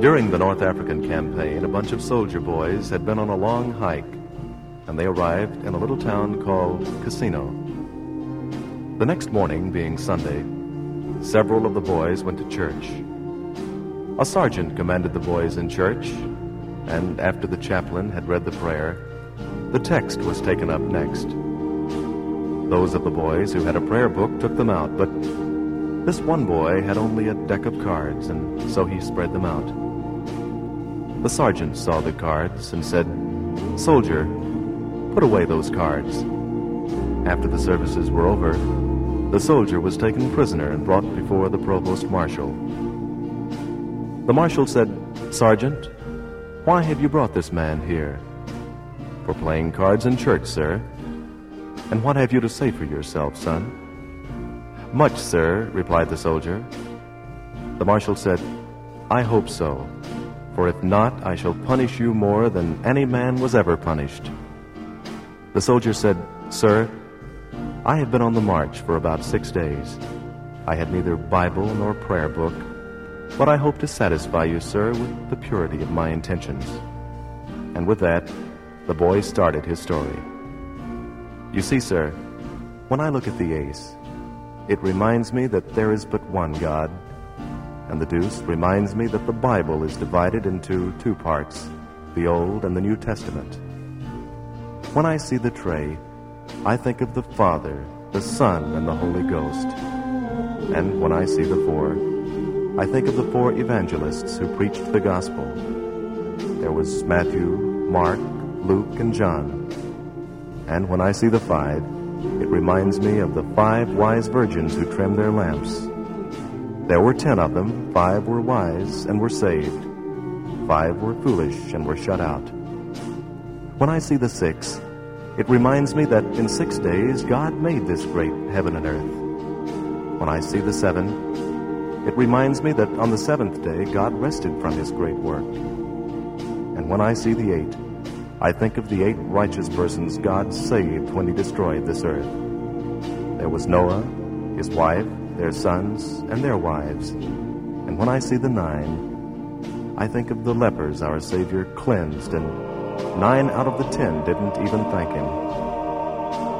During the North African campaign, a bunch of soldier boys had been on a long hike, and they arrived in a little town called Casino. The next morning, being Sunday, several of the boys went to church. A sergeant commanded the boys in church, and after the chaplain had read the prayer, the text was taken up next. Those of the boys who had a prayer book took them out, but this one boy had only a deck of cards, and so he spread them out. The sergeant saw the cards and said, Soldier, put away those cards. After the services were over, the soldier was taken prisoner and brought before the provost marshal. The marshal said, Sergeant, why have you brought this man here? For playing cards in church, sir. And what have you to say for yourself, son? Much, sir, replied the soldier. The marshal said, I hope so for if not, I shall punish you more than any man was ever punished. The soldier said, Sir, I have been on the march for about six days. I had neither Bible nor prayer book, but I hope to satisfy you, sir, with the purity of my intentions. And with that, the boy started his story. You see, sir, when I look at the ace, it reminds me that there is but one God and the deuce reminds me that the Bible is divided into two parts, the Old and the New Testament. When I see the trey, I think of the Father, the Son, and the Holy Ghost. And when I see the four, I think of the four evangelists who preached the gospel. There was Matthew, Mark, Luke, and John. And when I see the five, it reminds me of the five wise virgins who trimmed their lamps there were ten of them, five were wise and were saved, five were foolish and were shut out. When I see the six, it reminds me that in six days God made this great heaven and earth. When I see the seven, it reminds me that on the seventh day God rested from his great work. And when I see the eight, I think of the eight righteous persons God saved when he destroyed this earth. There was Noah, his wife, their sons, and their wives. And when I see the nine, I think of the lepers our Savior cleansed, and nine out of the ten didn't even thank Him.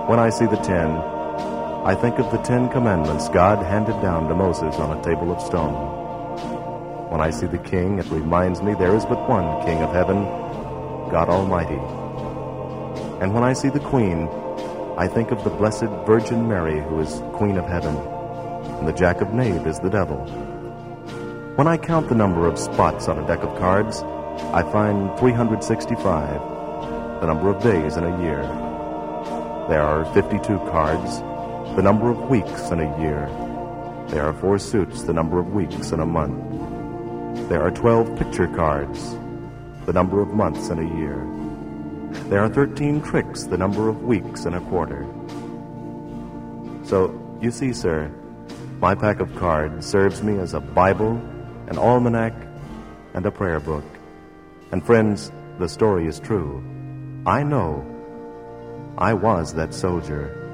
When I see the ten, I think of the Ten Commandments God handed down to Moses on a table of stone. When I see the King, it reminds me there is but one King of heaven, God Almighty. And when I see the Queen, I think of the Blessed Virgin Mary, who is Queen of Heaven and the jack of knave is the devil. When I count the number of spots on a deck of cards, I find 365, the number of days in a year. There are 52 cards, the number of weeks in a year. There are four suits, the number of weeks in a month. There are 12 picture cards, the number of months in a year. There are 13 tricks, the number of weeks in a quarter. So, you see, sir, my pack of cards serves me as a Bible, an almanac, and a prayer book. And friends, the story is true. I know I was that soldier